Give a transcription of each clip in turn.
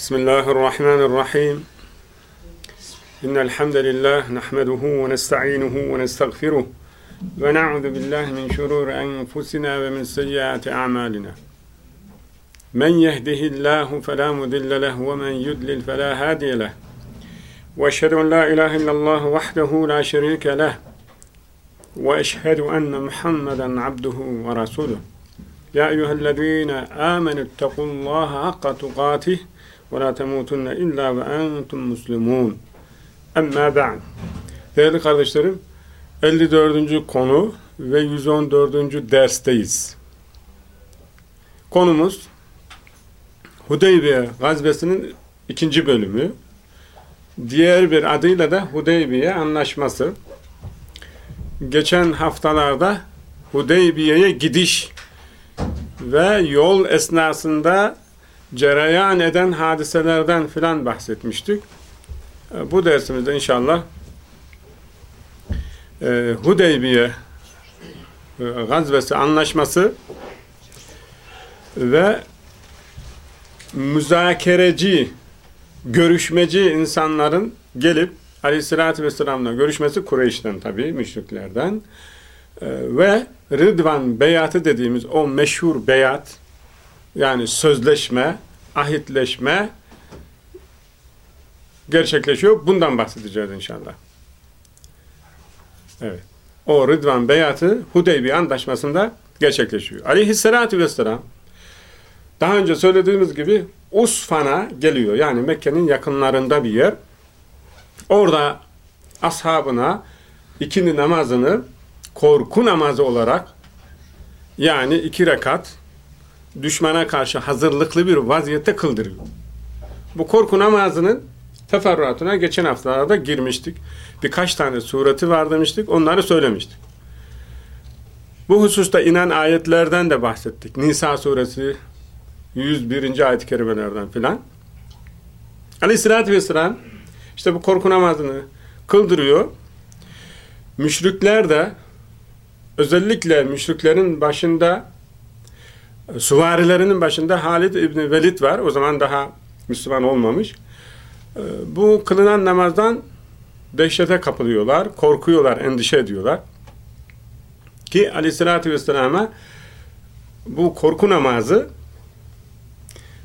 بسم الله الرحمن الرحيم. إن الحمد لله نحمده ونستعينه ونستغفره ونعوذ بالله من شرور أنفسنا ومن سيئات أعمالنا. من يهده الله فلا مضل له ومن يضلل فلا هادي له. وأشهد أن لا إله إلا الله وحده لا شريك له. وأشهد أن محمدا عبده ورسوله. يا أيها الذين آمنوا اتقوا الله حق تقاته ولا تموتن إلا وأنتم مسلمون Emma ba'd. Değerli kardeşlerim, 54. konu ve 114. dersteyiz. Konumuz Hudeybiye gazvesinin ikinci bölümü. Diğer bir adıyla da Hudeybiye anlaşması. Geçen haftalarda Hudeybiye'ye gidiş ve yol esnasında cereyan eden hadiselerden filan bahsetmiştik. Bu dersimizde inşallah e, Hudeybiye e, gazvesi anlaşması ve müzakereci, görüşmeci insanların gelip Aleyhisselatü Vesselam'la görüşmesi Kureyş'ten tabi, müşriklerden e, ve Rıdvan beyatı dediğimiz o meşhur beyat yani sözleşme, ahitleşme gerçekleşiyor. Bundan bahsedeceğiz inşallah. Evet. O Rıdvan beyatı Hudeybiye Antlaşması'nda gerçekleşiyor. Aleyhisselatü Vesselam daha önce söylediğimiz gibi Usfan'a geliyor. Yani Mekke'nin yakınlarında bir yer. Orada ashabına ikindi namazını korku namazı olarak yani iki rekat düşmana karşı hazırlıklı bir vaziyette kıldırıyor. Bu korku namazının teferruatına geçen haftalarda girmiştik. Birkaç tane sureti var demiştik. Onları söylemiştik. Bu hususta inen ayetlerden de bahsettik. Nisa suresi 101. ayet-i kerimelerden filan. Aleyhissalatü vesselam işte bu korku namazını kıldırıyor. Müşrikler de özellikle müşriklerin başında süvarilerinin başında Halid İbni Velid var. O zaman daha Müslüman olmamış. Bu kılınan namazdan dehşete kapılıyorlar, korkuyorlar, endişe ediyorlar. Ki aleyhissalatü vesselama bu korku namazı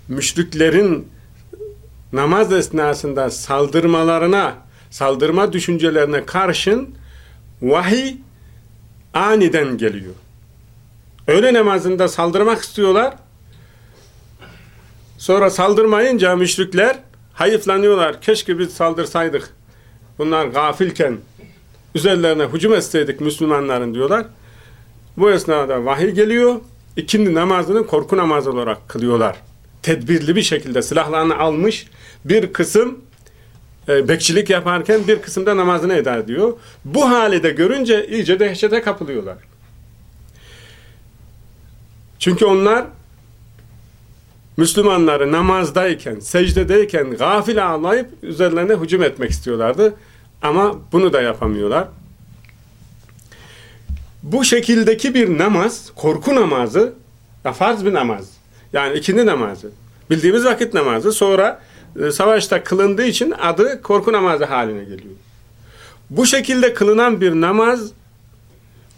müşriklerin namaz esnasında saldırmalarına, saldırma düşüncelerine karşın vahiy aniden geliyor. Öğle namazında saldırmak istiyorlar. Sonra saldırmayınca müşrikler hayıflanıyorlar. Keşke biz saldırsaydık. Bunlar gafilken üzerlerine hücum etseydik Müslümanların diyorlar. Bu esnada vahiy geliyor. İkindi namazını korku namazı olarak kılıyorlar. Tedbirli bir şekilde silahlarını almış bir kısım e, bekçilik yaparken bir kısımda namazını eda ediyor. Bu hali de görünce iyice dehşete kapılıyorlar. Çünkü onlar Müslümanları namazdayken, secdedeyken gafil ağlayıp üzerlerine hücum etmek istiyorlardı. Ama bunu da yapamıyorlar. Bu şekildeki bir namaz, korku namazı, ya farz bir namaz. Yani ikindi namazı. Bildiğimiz vakit namazı. Sonra e, savaşta kılındığı için adı korku namazı haline geliyor. Bu şekilde kılınan bir namaz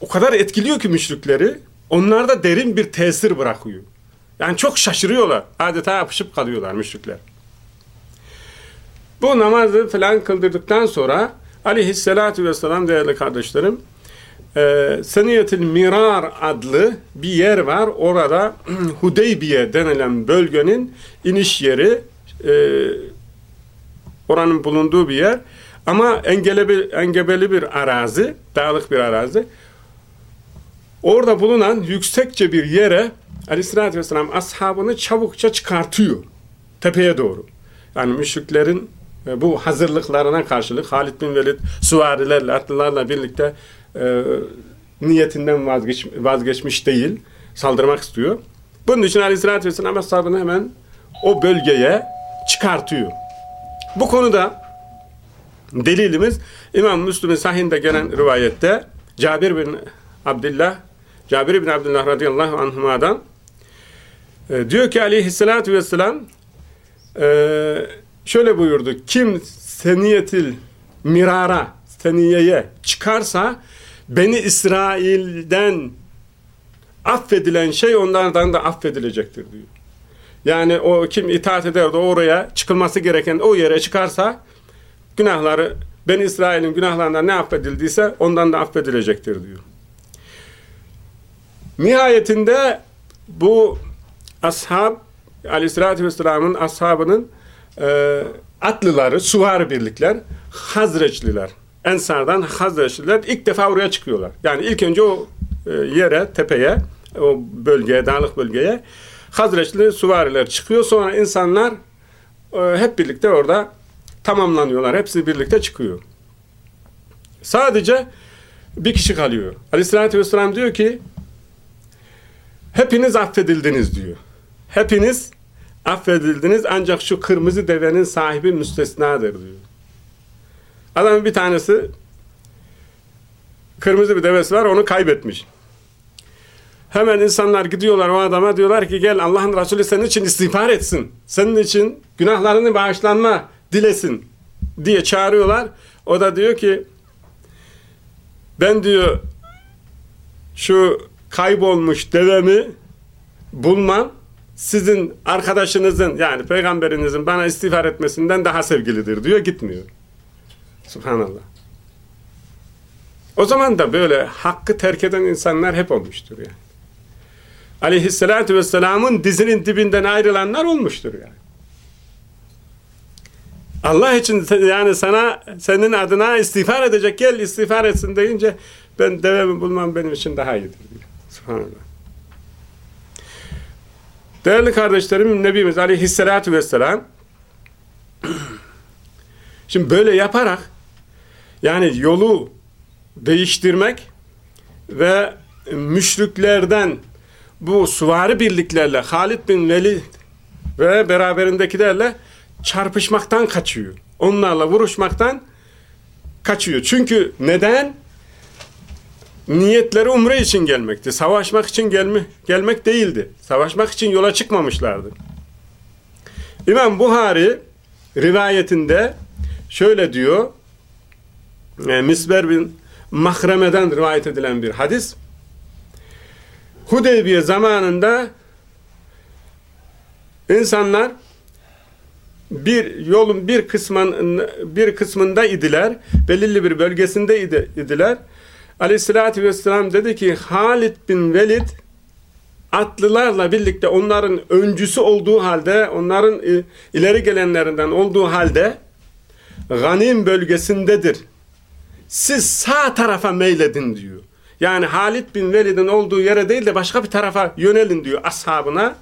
o kadar etkiliyor ki müşrikleri, onlarda derin bir tesir bırakıyor. Yani çok şaşırıyorlar. Adeta yapışıp kalıyorlar müşrikler. Bu namazı falan kıldırdıktan sonra aleyhissalatü vesselam değerli kardeşlerim e, Seniyetil Mirar adlı bir yer var. Orada Hudeybiye denilen bölgenin iniş yeri e, oranın bulunduğu bir yer. Ama engebeli, engebeli bir arazi, dağlık bir arazi. Orada bulunan yüksekçe bir yere Aleyhisselatü Vesselam ashabını çabukça çıkartıyor. Tepeye doğru. Yani müşriklerin e, bu hazırlıklarına karşılık Halid bin Velid süvarilerle, atlılarla birlikte e, niyetinden vazgeç, vazgeçmiş değil. Saldırmak istiyor. Bunun için Aleyhisselatü Vesselam ashabını hemen o bölgeye çıkartıyor. Bu konuda delilimiz İmam Müslüm'ün sahinde gelen rivayette Cabir bin Abdullah Cabir bin Abdullah radıyallahu anhuma'dan e, diyor ki aleyhissalatü vesselam e, şöyle buyurdu. Kim seniyetil mirara, seniyeye çıkarsa Beni İsrail'den affedilen şey onlardan da affedilecektir diyor. Yani o kim itaat eder de oraya çıkılması gereken o yere çıkarsa günahları ben İsrail'in günahlarından ne affedildiyse ondan da affedilecektir diyor. Nihayetinde bu ashab aleyhissalatü vesselamın ashabının e, atlıları, suvar birlikler, Hazreçliler, Ensar'dan Hazreçliler ilk defa oraya çıkıyorlar. Yani ilk önce o e, yere, tepeye, o bölgeye, dağlık bölgeye Hazreçli suvariler çıkıyor. Sonra insanlar e, hep birlikte orada tamamlanıyorlar. Hepsi birlikte çıkıyor. Sadece bir kişi kalıyor. Aleyhissalatü vesselam diyor ki hepiniz affedildiniz diyor. Hepiniz affedildiniz ancak şu kırmızı devenin sahibi müstesnadır diyor. Adamın bir tanesi kırmızı bir devesi var onu kaybetmiş. Hemen insanlar gidiyorlar o adama diyorlar ki gel Allah'ın Resulü senin için istiğfar etsin. Senin için günahlarını bağışlanma dilesin diye çağırıyorlar. O da diyor ki ben diyor şu kaybolmuş devemi bulmam sizin arkadaşınızın yani peygamberinizin bana istiğfar etmesinden daha sevgilidir diyor gitmiyor. Subhanallah. O zaman da böyle hakkı terk eden insanlar hep olmuştur yani. Aleyhisselatü Vesselam'ın dizinin dibinden ayrılanlar olmuştur yani. Allah için yani sana senin adına istiğfar edecek gel istiğfar etsin deyince ben devemi bulmam benim için daha iyidir diyor. Değerli kardeşlerim Nebimiz Aleyhisselatü Vesselam şimdi böyle yaparak yani yolu değiştirmek ve müşriklerden bu suvari birliklerle Halid bin Velid ve beraberindekilerle çarpışmaktan kaçıyor. Onlarla vuruşmaktan kaçıyor. Çünkü neden? Niyetleri umre için gelmekti. Savaşmak için gelme, gelmek değildi. Savaşmak için yola çıkmamışlardı. İmam Buhari rivayetinde şöyle diyor e, Misber bin Mahreme'den rivayet edilen bir hadis. Hudeybiye zamanında insanlar bir yolun bir kısmın bir kısmında idiler. Belirli bir bölgesinde idi, idiler. Aleyhissalatü vesselam dedi ki Halid bin Velid atlılarla birlikte onların öncüsü olduğu halde onların ileri gelenlerinden olduğu halde Ganim bölgesindedir siz sağ tarafa meyledin diyor. Yani Halid bin Velid'in olduğu yere değil de başka bir tarafa yönelin diyor ashabına.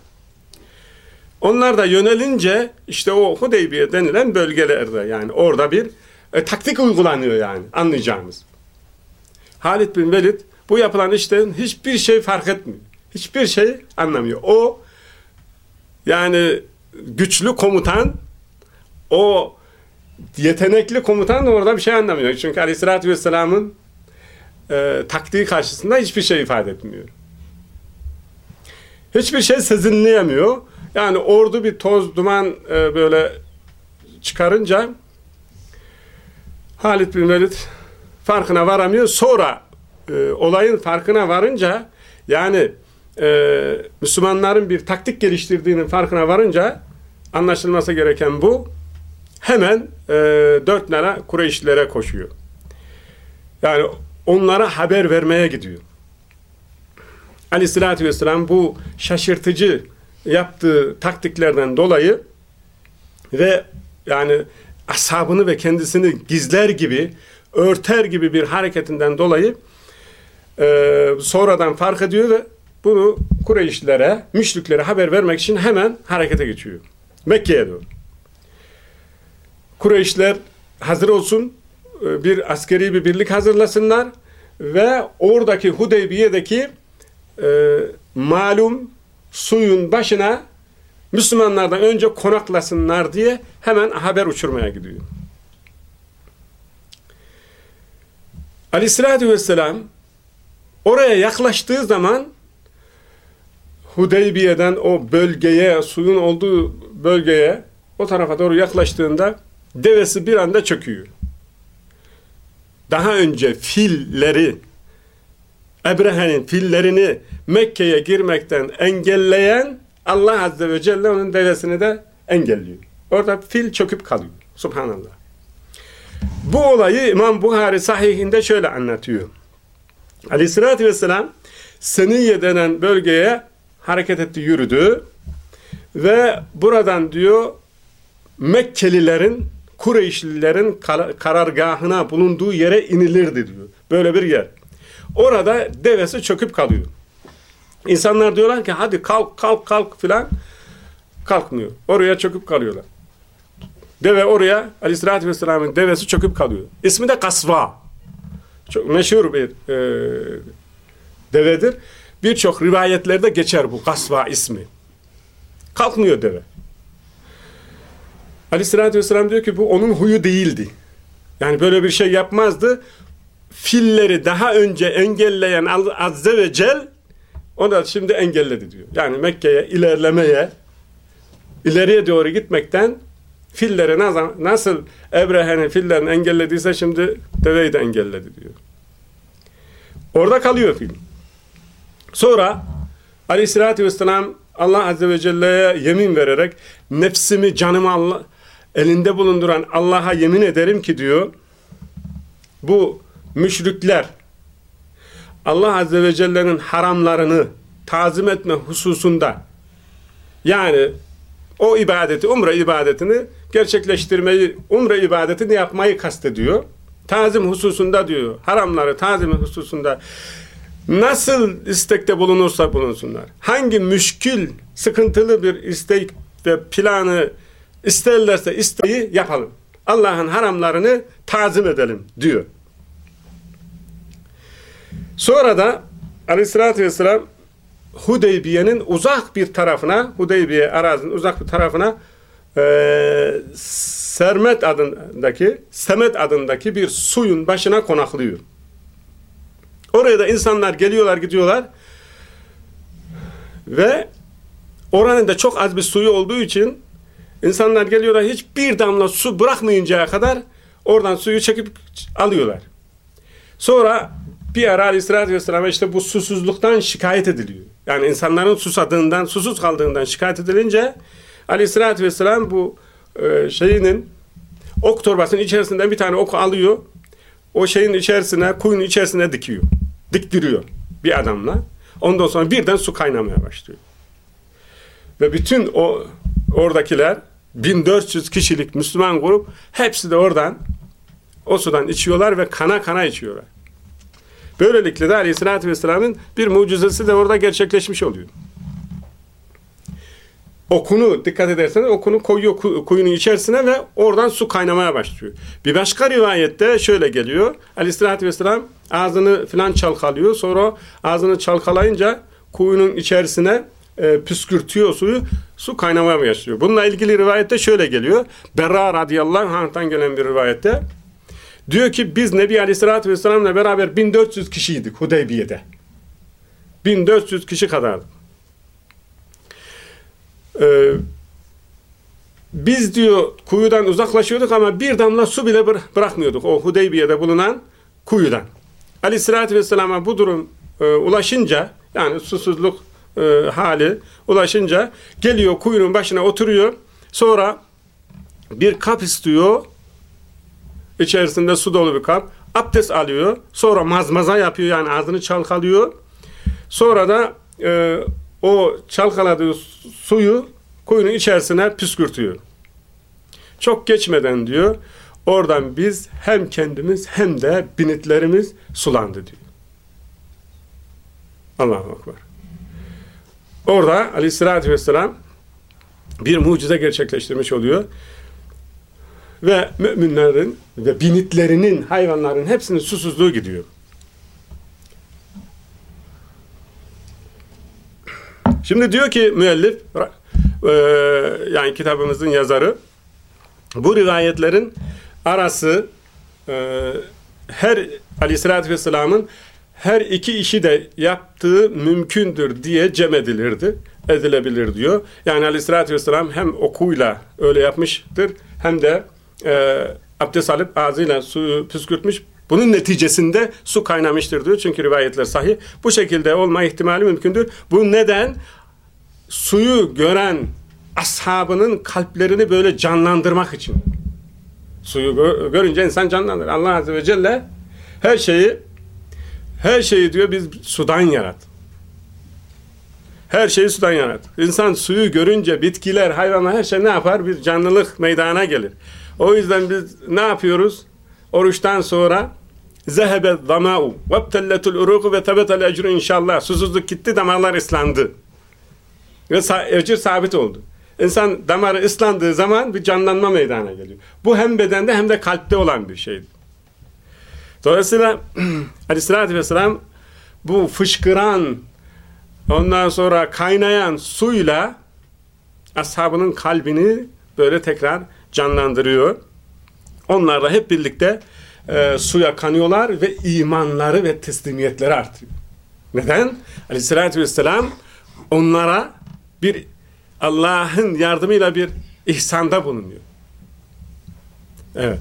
Onlar da yönelince işte o Hudeybiye denilen bölgelerde yani orada bir e, taktik uygulanıyor yani anlayacağımız. Halid bin Velid bu yapılan işten hiçbir şey fark etmiyor. Hiçbir şey anlamıyor. O yani güçlü komutan o yetenekli komutan da orada bir şey anlamıyor. Çünkü Aleyhisselatü Vesselam'ın e, taktiği karşısında hiçbir şey ifade etmiyor. Hiçbir şey sezinleyemiyor. Yani ordu bir toz, duman e, böyle çıkarınca Halid bin Velid farkına varamıyor. Sonra e, olayın farkına varınca yani e, Müslümanların bir taktik geliştirdiğinin farkına varınca anlaşılması gereken bu hemen e, dört nala Kureyşlilere koşuyor. Yani onlara haber vermeye gidiyor. Aleyhissalatü vesselam bu şaşırtıcı yaptığı taktiklerden dolayı ve yani ashabını ve kendisini gizler gibi, örter gibi bir hareketinden dolayı e, sonradan fark ediyor ve bunu Kureyşlilere, müşriklere haber vermek için hemen harekete geçiyor. Mekke'ye doğru. Kureyşler hazır olsun, e, bir askeri bir birlik hazırlasınlar ve oradaki Hudeybiye'deki e, malum suyun başına Müslümanlardan önce konaklasınlar diye hemen haber uçurmaya gidiyor. Aleyhissalatü vesselam oraya yaklaştığı zaman Hudeybiye'den o bölgeye, suyun olduğu bölgeye o tarafa doğru yaklaştığında devesi bir anda çöküyor. Daha önce filleri Ebrehe'nin fillerini Mekke'ye girmekten engelleyen Allah Azze ve Celle onun devesini de engelliyor. Orada fil çöküp kalıyor. Subhanallah. Bu olayı İmam Buhari sahihinde şöyle anlatıyor. Aleyhissalatü vesselam Seniye denen bölgeye hareket etti, yürüdü. Ve buradan diyor Mekkelilerin, Kureyşlilerin karargahına bulunduğu yere inilirdi diyor. Böyle bir yer. Orada devesi çöküp kalıyor. İnsanlar diyorlar ki hadi kalk kalk kalk filan kalkmıyor. Oraya çöküp kalıyorlar. Deve oraya Aleyhisselatü Vesselam'ın devesi çöküp kalıyor. İsmi de Kasva. Çok meşhur bir e, devedir. Birçok rivayetlerde geçer bu Kasva ismi. Kalkmıyor deve. Aleyhisselatü Vesselam diyor ki bu onun huyu değildi. Yani böyle bir şey yapmazdı. Filleri daha önce engelleyen Azze ve Cel onu da şimdi engelledi diyor. Yani Mekke'ye ilerlemeye ileriye doğru gitmekten filleri nasıl Ebrehe'nin fillerini engellediyse şimdi deveyi de engelledi diyor. Orada kalıyor fil. Sonra aleyhissalatü vesselam Allah Azze ve Celle'ye yemin vererek nefsimi canımı Allah, elinde bulunduran Allah'a yemin ederim ki diyor bu müşrikler Allah Azze ve Celle'nin haramlarını tazim etme hususunda yani o ibadeti, umre ibadetini gerçekleştirmeyi, umre ibadetini yapmayı kastediyor. Tazim hususunda diyor, haramları tazim hususunda nasıl istekte bulunursa bulunsunlar. Hangi müşkül, sıkıntılı bir istek ve planı isterlerse isteği yapalım. Allah'ın haramlarını tazim edelim diyor. Sonra da aleyhissalatü vesselam Hudeybiye'nin uzak bir tarafına, Hudeybiye arazinin uzak bir tarafına e, Sermet adındaki, Semet adındaki bir suyun başına konaklıyor. Oraya da insanlar geliyorlar, gidiyorlar ve oranın da çok az bir suyu olduğu için insanlar geliyorlar hiçbir damla su bırakmayıncaya kadar oradan suyu çekip alıyorlar. Sonra bir ara aleyhissalatü vesselam'a işte bu susuzluktan şikayet ediliyor. Yani insanların susadığından, susuz kaldığından şikayet edilince aleyhissalatü vesselam bu e, şeyinin ok torbasının içerisinden bir tane ok alıyor. O şeyin içerisine, kuyunun içerisine dikiyor. Diktiriyor bir adamla. Ondan sonra birden su kaynamaya başlıyor. Ve bütün o oradakiler 1400 kişilik Müslüman grup hepsi de oradan o sudan içiyorlar ve kana kana içiyorlar. Böylelikle de Aleyhisselatü Vesselam'ın bir mucizesi de orada gerçekleşmiş oluyor. Okunu dikkat ederseniz okunu koyuyor kuyunun içerisine ve oradan su kaynamaya başlıyor. Bir başka rivayette şöyle geliyor. Aleyhisselatü Vesselam ağzını filan çalkalıyor. Sonra ağzını çalkalayınca kuyunun içerisine e, püskürtüyor suyu. Su kaynamaya başlıyor. Bununla ilgili rivayette şöyle geliyor. Berra radıyallahu anh'tan gelen bir rivayette Diyor ki biz Nebi Aleyhisselatü Vesselam'la beraber 1400 kişiydik Hudeybiye'de. 1400 kişi kadardı. Ee, biz diyor kuyudan uzaklaşıyorduk ama bir damla su bile bırakmıyorduk o Hudeybiye'de bulunan kuyudan. Aleyhisselatü Vesselam'a bu durum e, ulaşınca yani susuzluk e, hali ulaşınca geliyor kuyunun başına oturuyor. Sonra bir kap istiyor içerisinde su dolu bir kap. Abdest alıyor. Sonra mazmaza yapıyor yani ağzını çalkalıyor. Sonra da e, o çalkaladığı suyu kuyunun içerisine püskürtüyor. Çok geçmeden diyor oradan biz hem kendimiz hem de binitlerimiz sulandı diyor. Allahu Ekber. Orada aleyhissalatü vesselam bir mucize gerçekleştirmiş oluyor ve müminlerin ve binitlerinin, hayvanların hepsinin susuzluğu gidiyor. Şimdi diyor ki müellif, e, yani kitabımızın yazarı, bu rivayetlerin arası e, her aleyhissalatü vesselamın her iki işi de yaptığı mümkündür diye cem edilirdi, edilebilir diyor. Yani aleyhissalatü vesselam hem okuyla öyle yapmıştır hem de e, abdest alıp ağzıyla suyu püskürtmüş. Bunun neticesinde su kaynamıştır diyor. Çünkü rivayetler sahih. Bu şekilde olma ihtimali mümkündür. Bu neden? Suyu gören ashabının kalplerini böyle canlandırmak için. Suyu gö görünce insan canlanır. Allah Azze ve Celle her şeyi her şeyi diyor biz sudan yarat. Her şeyi sudan yarat. İnsan suyu görünce bitkiler, hayvanlar her şey ne yapar? Bir canlılık meydana gelir. O yüzden biz ne yapıyoruz? Oruçtan sonra zehebe zama'u vebtelletul uruku ve tebetel ecru inşallah. Susuzluk gitti, damarlar ıslandı. Ve ecir sabit oldu. İnsan damarı ıslandığı zaman bir canlanma meydana geliyor. Bu hem bedende hem de kalpte olan bir şeydir. Dolayısıyla Aleyhisselatü Vesselam bu fışkıran ondan sonra kaynayan suyla ashabının kalbini böyle tekrar canlandırıyor. Onlarla hep birlikte e, suya kanıyorlar ve imanları ve teslimiyetleri artıyor. Neden? Aleyhisselatü Vesselam onlara bir Allah'ın yardımıyla bir ihsanda bulunuyor. Evet.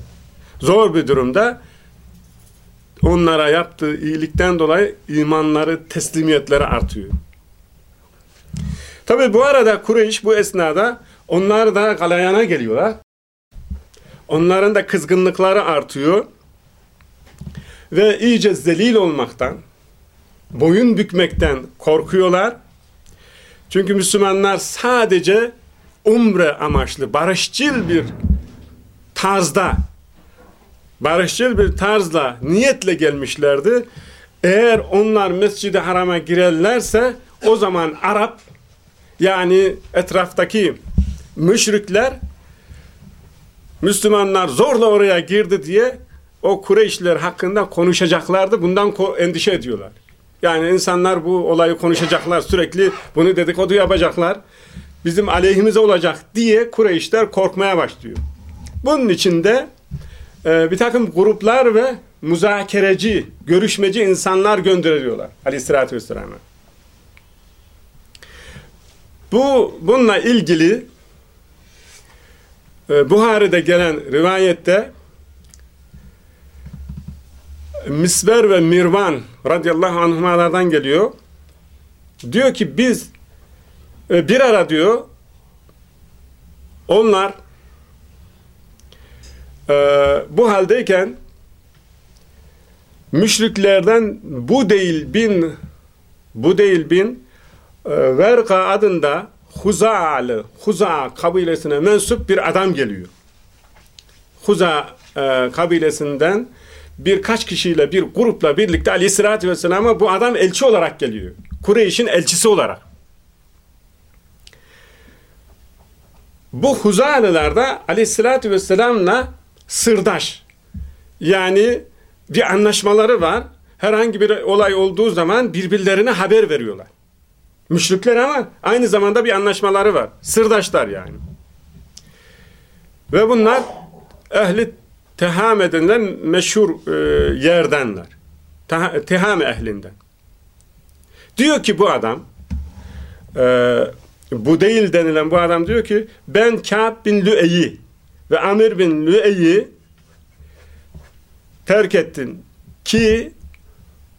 Zor bir durumda onlara yaptığı iyilikten dolayı imanları, teslimiyetleri artıyor. Tabi bu arada Kureyş bu esnada onlar da galayana geliyorlar. Onların da kızgınlıkları artıyor. Ve iyice zelil olmaktan, boyun bükmekten korkuyorlar. Çünkü Müslümanlar sadece umre amaçlı, barışçıl bir tarzda barışçıl bir tarzla, niyetle gelmişlerdi. Eğer onlar Mescid-i Haram'a girerlerse o zaman Arap yani etraftaki müşrikler Müslümanlar zorla oraya girdi diye o Kureyşliler hakkında konuşacaklardı. Bundan endişe ediyorlar. Yani insanlar bu olayı konuşacaklar. Sürekli bunu dedikodu yapacaklar. Bizim aleyhimize olacak diye Kureyşler korkmaya başlıyor. Bunun için de e, bir takım gruplar ve muzakereci, görüşmeci insanlar gönderiyorlar aleyhissalatü vesselam'a. Bu, bununla ilgili Buhari'de gelen rivayette Misber ve Mirvan radıyallahu anhümalardan geliyor. Diyor ki biz e, bir ara diyor onlar e, bu haldeyken müşriklerden bu değil bin bu değil bin e, Verka adında Huza'lı Huza kabilesine mensup bir adam geliyor. Huza e, kabilesinden birkaç kişiyle bir grupla birlikte aleyhissalatü vesselam'a bu adam elçi olarak geliyor. Kureyş'in elçisi olarak. Bu Huzalılar da aleyhissalatü vesselam'la sırdaş. Yani bir anlaşmaları var. Herhangi bir olay olduğu zaman birbirlerine haber veriyorlar. Müşrikler ama aynı zamanda bir anlaşmaları var. Sırdaşlar yani. Ve bunlar ehli teham edilen meşhur e, yerdenler. Teham ehlinden. Diyor ki bu adam e, bu değil denilen bu adam diyor ki ben Kâb bin Lü'e'yi ve Amir bin Lü'e'yi terk ettin ki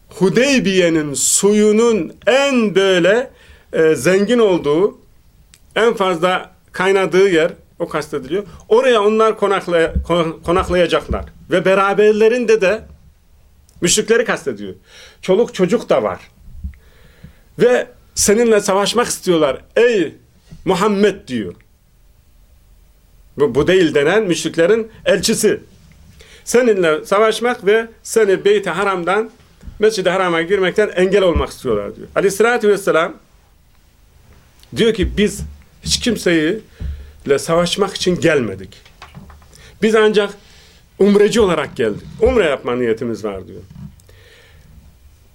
Hudeybiye'nin suyunun en böyle e, zengin olduğu en fazla kaynadığı yer o kastediliyor. Oraya onlar konaklay konaklayacaklar. Ve beraberlerinde de müşrikleri kastediyor. Çoluk çocuk da var. Ve seninle savaşmak istiyorlar. Ey Muhammed diyor. Bu, bu değil denen müşriklerin elçisi. Seninle savaşmak ve seni Beyt-i Haram'dan Mescid-i Haram'a girmekten engel olmak istiyorlar diyor. Aleyhissalatü vesselam diyor ki biz hiç kimseyi ile savaşmak için gelmedik. Biz ancak umreci olarak geldik. Umre yapma niyetimiz var diyor.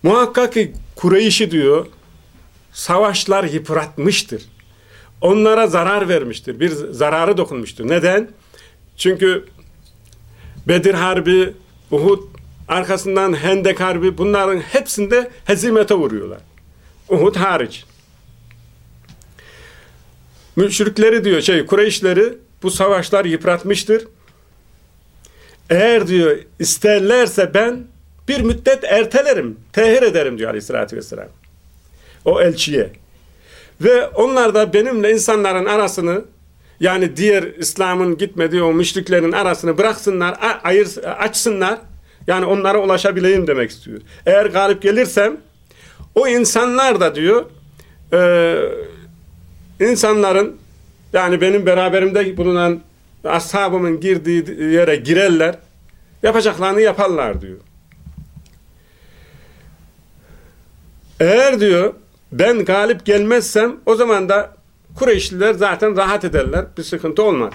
Muhakkak ki Kureyş'i diyor savaşlar yıpratmıştır. Onlara zarar vermiştir. Bir zararı dokunmuştur. Neden? Çünkü Bedir Harbi, Uhud arkasından Hendek Harbi bunların hepsinde hezimete vuruyorlar. Uhud hariç. Müşrikleri diyor şey Kureyşleri bu savaşlar yıpratmıştır. Eğer diyor isterlerse ben bir müddet ertelerim, tehir ederim diyor aleyhissalatü vesselam. O elçiye. Ve onlar da benimle insanların arasını yani diğer İslam'ın gitmediği o müşriklerin arasını bıraksınlar, ayır, açsınlar. Yani onlara ulaşabileyim demek istiyor. Eğer galip gelirsem o insanlar da diyor e, insanların yani benim beraberimde bulunan ashabımın girdiği yere girerler yapacaklarını yaparlar diyor. Eğer diyor ben galip gelmezsem o zaman da Kureyşliler zaten rahat ederler. Bir sıkıntı olmaz.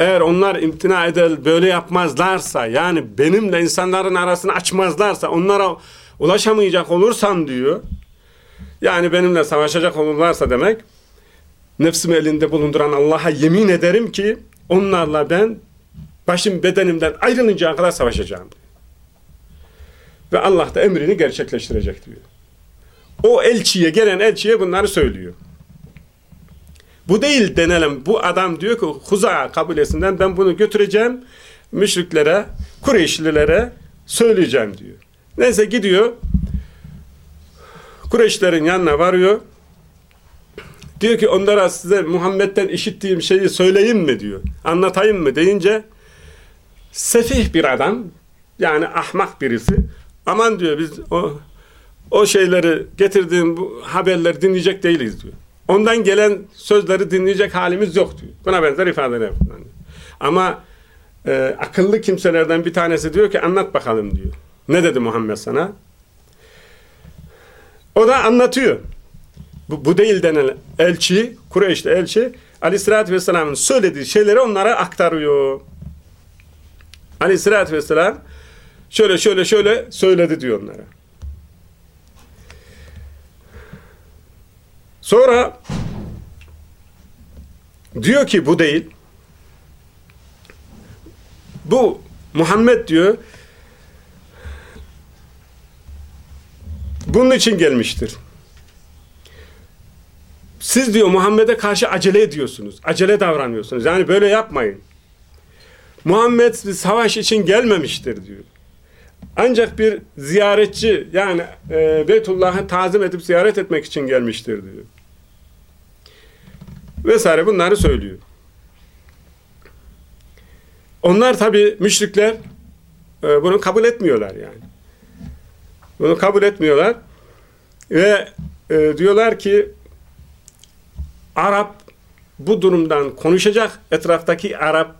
Eğer onlar imtina eder böyle yapmazlarsa yani benimle insanların arasını açmazlarsa onlara ulaşamayacak olursam diyor yani benimle savaşacak olurlarsa demek nefsimi elinde bulunduran Allah'a yemin ederim ki onlarla ben başım bedenimden ayrılıncaya kadar savaşacağım. Ve Allah da emrini gerçekleştirecek diyor. O elçiye, gelen elçiye bunları söylüyor. Bu değil denelim. Bu adam diyor ki Huza kabilesinden ben bunu götüreceğim müşriklere, Kureyşlilere söyleyeceğim diyor. Neyse gidiyor. Kureyşlerin yanına varıyor. Diyor ki onlara size Muhammed'den işittiğim şeyi söyleyeyim mi diyor. Anlatayım mı deyince sefih bir adam yani ahmak birisi aman diyor biz o o şeyleri getirdiğim bu haberleri dinleyecek değiliz diyor. Ondan gelen sözleri dinleyecek halimiz yok diyor. Buna benzer ifadeler kullanıyor. Ama e, akıllı kimselerden bir tanesi diyor ki anlat bakalım diyor. Ne dedi Muhammed sana? O da anlatıyor. Bu, bu değil denen elçi, Kureyş'te elçi Aleyhisselatü Vesselam'ın söylediği şeyleri onlara aktarıyor. Aleyhisselatü Vesselam şöyle şöyle şöyle söyledi diyor onlara. Sonra diyor ki bu değil. Bu Muhammed diyor bunun için gelmiştir. Siz diyor Muhammed'e karşı acele ediyorsunuz. Acele davranıyorsunuz. Yani böyle yapmayın. Muhammed savaş için gelmemiştir diyor. Ancak bir ziyaretçi yani e, Beytullah'ı tazim edip ziyaret etmek için gelmiştir diyor. Vesaire bunları söylüyor. Onlar tabi müşrikler e, bunu kabul etmiyorlar yani. Bunu kabul etmiyorlar ve e, diyorlar ki Arap bu durumdan konuşacak etraftaki Arap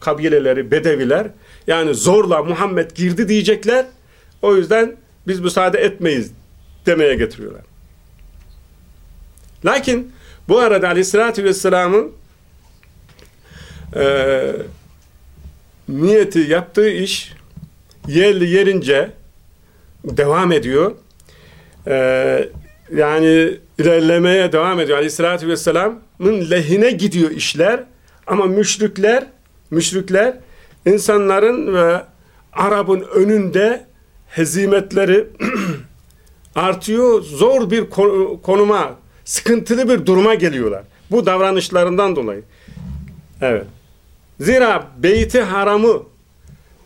kabileleri, bedeviler yani zorla Muhammed girdi diyecekler. O yüzden biz müsaade etmeyiz demeye getiriyorlar. Lakin bu arada aleyhissalatü vesselamın e, niyeti yaptığı iş yerli yerince devam ediyor. E, yani ilerlemeye devam ediyor. Aleyhissalatü vesselamın lehine gidiyor işler. Ama müşrikler müşrikler insanların ve Arap'ın önünde hezimetleri artıyor. Zor bir konuma, sıkıntılı bir duruma geliyorlar. Bu davranışlarından dolayı. Evet. Zira beyti haramı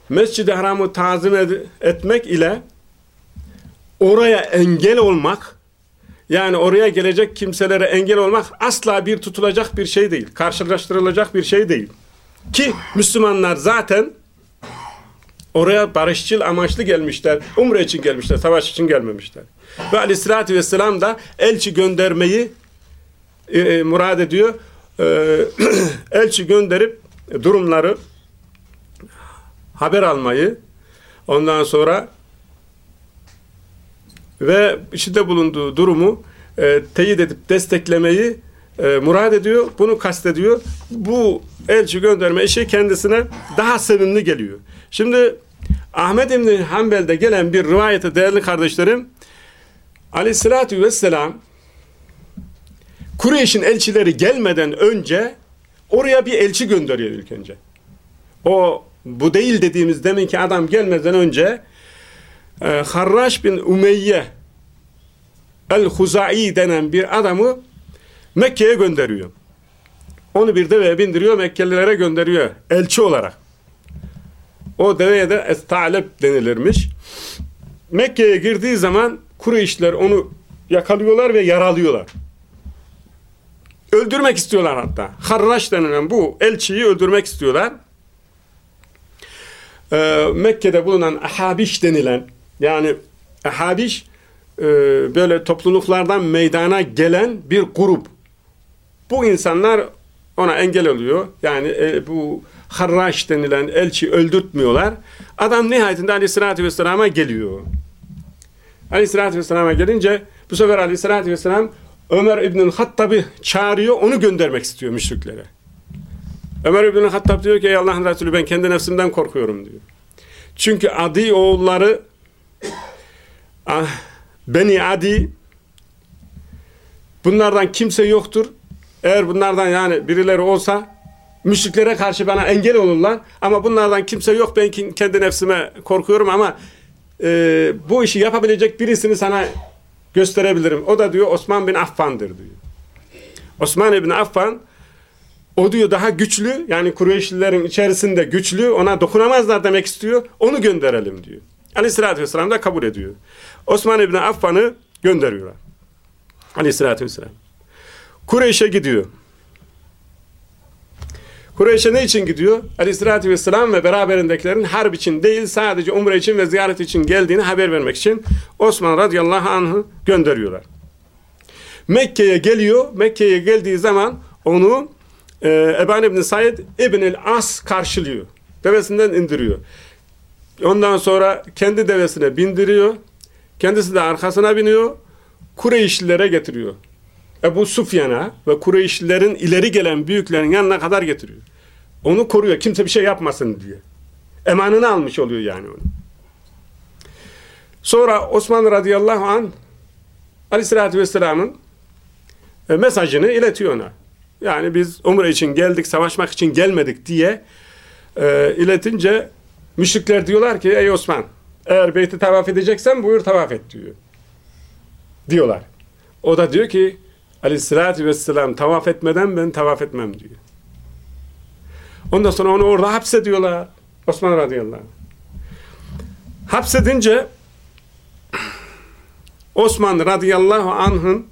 mescid-i haramı tazim etmek ile oraya engel olmak yani oraya gelecek kimselere engel olmak asla bir tutulacak bir şey değil. Karşılaştırılacak bir şey değil. Ki Müslümanlar zaten oraya barışçıl amaçlı gelmişler. Umre için gelmişler. Savaş için gelmemişler. Ve aleyhissalatü vesselam da elçi göndermeyi e, e murad ediyor. E, elçi gönderip durumları haber almayı ondan sonra ve içinde bulunduğu durumu e, teyit edip desteklemeyi e, murad ediyor. Bunu kastediyor. Bu elçi gönderme işi kendisine daha sevimli geliyor. Şimdi Ahmet İbni Hanbel'de gelen bir rivayete değerli kardeşlerim Aleyhisselatü Vesselam Kureyş'in elçileri gelmeden önce oraya bir elçi gönderiyor ilk önce. O bu değil dediğimiz deminki adam gelmeden önce e, Harraş bin Umeyye El-Huzai denen bir adamı Mekke'ye gönderiyor. Onu bir deveye bindiriyor, Mekkelilere gönderiyor elçi olarak. O deveye de Es-Talep denilirmiş. Mekke'ye girdiği zaman Kureyşler onu yakalıyorlar ve yaralıyorlar. Öldürmek istiyorlar hatta. Harraş denilen bu elçiyi öldürmek istiyorlar. Ee, Mekke'de bulunan Ahabiş denilen yani Ahabiş e, böyle topluluklardan meydana gelen bir grup. Bu insanlar ona engel oluyor. Yani e, bu Harraş denilen elçi öldürtmüyorlar. Adam nihayetinde aleyhissalatü vesselama geliyor. Aleyhissalatü vesselama gelince bu sefer aleyhissalatü vesselam Ömer İbnül Hattab'ı çağırıyor, onu göndermek istiyor müşriklere. Ömer İbnül Hattab diyor ki ey Allah'ın Resulü ben kendi nefsimden korkuyorum diyor. Çünkü Adi oğulları ah, Beni Adi bunlardan kimse yoktur. Eğer bunlardan yani birileri olsa müşriklere karşı bana engel olurlar. Ama bunlardan kimse yok. Ben kendi nefsime korkuyorum ama e, bu işi yapabilecek birisini sana gösterebilirim. O da diyor Osman bin Affan'dır diyor. Osman bin Affan o diyor daha güçlü yani Kureyşlilerin içerisinde güçlü ona dokunamazlar demek istiyor. Onu gönderelim diyor. Aleyhissalatü vesselam da kabul ediyor. Osman bin Affan'ı gönderiyorlar. Aleyhissalatü vesselam. Kureyş'e gidiyor. Kureyş'e ne için gidiyor? Aleyhissalatü vesselam ve beraberindekilerin harp için değil sadece umre için ve ziyaret için geldiğini haber vermek için Osman radıyallahu anh'ı gönderiyorlar. Mekke'ye geliyor. Mekke'ye geldiği zaman onu e, Eban İbni Said İbnül As karşılıyor. Devesinden indiriyor. Ondan sonra kendi devesine bindiriyor. Kendisi de arkasına biniyor. Kureyşlilere getiriyor. Ebu Sufyan'a ve Kureyşlilerin ileri gelen büyüklerin yanına kadar getiriyor. Onu koruyor. Kimse bir şey yapmasın diye. Emanını almış oluyor yani onu. Sonra Osman radıyallahu an aleyhissalatü vesselamın e, mesajını iletiyor ona. Yani biz umre için geldik, savaşmak için gelmedik diye e, iletince müşrikler diyorlar ki ey Osman eğer beyti tavaf edeceksen buyur tavaf et diyor. Diyorlar. O da diyor ki aleyhissalatü vesselam tavaf etmeden ben tavaf etmem diyor. Ondan sonra onu orada hapsediyorlar. Osman radıyallahu anh. Hapsedince Osman radıyallahu anh'ın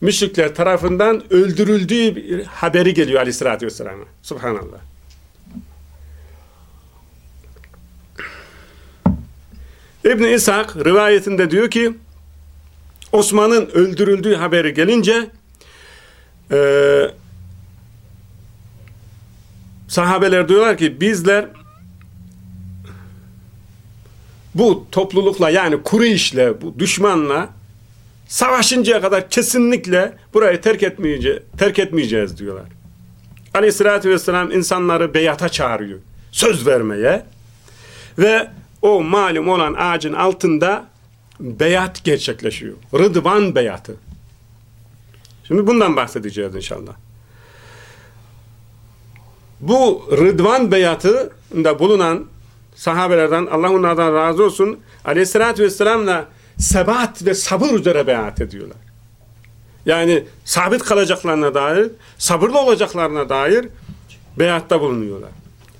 müşrikler tarafından öldürüldüğü haberi geliyor aleyhissalatü vesselam'a. Subhanallah. İbn İshak rivayetinde diyor ki Osman'ın öldürüldüğü haberi gelince e, sahabeler diyorlar ki bizler bu toplulukla yani Kureyş'le, bu düşmanla savaşıncaya kadar kesinlikle burayı terk etmeyeceğiz, terk etmeyeceğiz diyorlar. Aleyhissalatü vesselam insanları beyata çağırıyor. Söz vermeye ve o malum olan ağacın altında beyat gerçekleşiyor. Rıdvan beyatı. Şimdi bundan bahsedeceğiz inşallah. Bu Rıdvan beyatında bulunan sahabelerden Allah onlardan razı olsun aleyhissalatü vesselamla sebat ve sabır üzere beyat ediyorlar. Yani sabit kalacaklarına dair, sabırlı olacaklarına dair beyatta bulunuyorlar.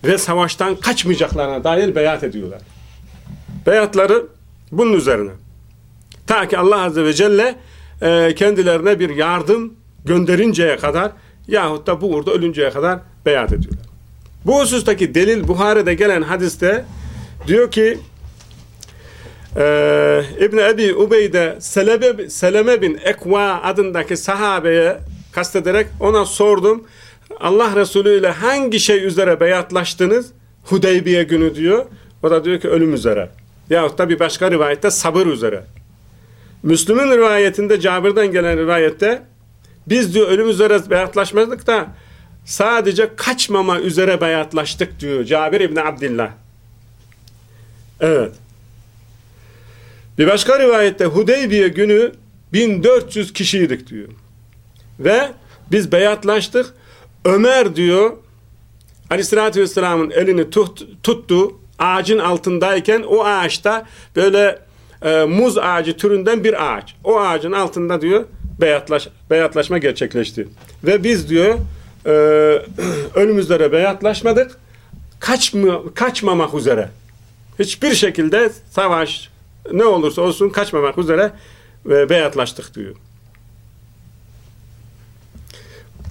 Ve savaştan kaçmayacaklarına dair beyat ediyorlar. Beyatları bunun üzerine. Ta ki Allah Azze ve Celle e, kendilerine bir yardım gönderinceye kadar yahut da bu uğurda ölünceye kadar beyat ediyorlar. Bu husustaki delil Buhari'de gelen hadiste diyor ki e, İbn Ebi Ubeyde Selebe, Seleme bin Ekva adındaki sahabeye kastederek ona sordum. Allah Resulü ile hangi şey üzere beyatlaştınız? Hudeybiye günü diyor. O da diyor ki ölüm üzere. Yahut da bir başka rivayette sabır üzere. Müslüm'ün rivayetinde Cabir'den gelen rivayette biz diyor ölüm üzere beyatlaşmadık da sadece kaçmama üzere beyatlaştık diyor Cabir İbni Abdillah. Evet. Bir başka rivayette Hudeybiye günü 1400 kişiydik diyor. Ve biz beyatlaştık. Ömer diyor Aleyhisselatü Vesselam'ın elini tut, tuttu ağacın altındayken o ağaçta böyle e, muz ağacı türünden bir ağaç. O ağacın altında diyor beyatlaş, beyatlaşma gerçekleşti. Ve biz diyor e, önümüzlere beyatlaşmadık. Kaçma, kaçmamak üzere. Hiçbir şekilde savaş ne olursa olsun kaçmamak üzere e, beyatlaştık diyor.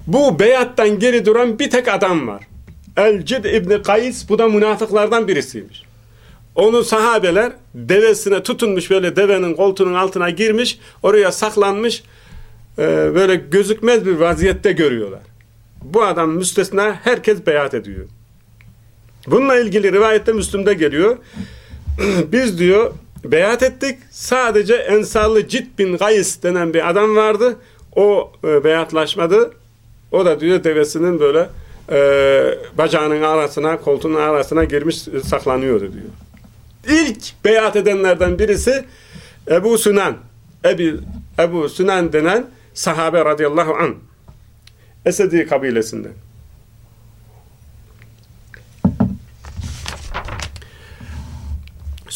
Bu beyattan geri duran bir tek adam var. El-Cid İbni Kays bu da münafıklardan birisiymiş. Onu sahabeler devesine tutunmuş böyle devenin koltuğunun altına girmiş oraya saklanmış e, böyle gözükmez bir vaziyette görüyorlar. Bu adam müstesna herkes beyat ediyor. Bununla ilgili rivayette Müslüm'de geliyor. Biz diyor beyat ettik. Sadece Ensarlı Cid bin Gays denen bir adam vardı. O e, beyatlaşmadı. O da diyor devesinin böyle e, bacağının arasına, koltuğunun arasına girmiş e, saklanıyordu diyor. İlk beyat edenlerden birisi Ebu Sünan. Ebu, Ebu Sünan denen sahabe radıyallahu anh. Esedi kabilesinden.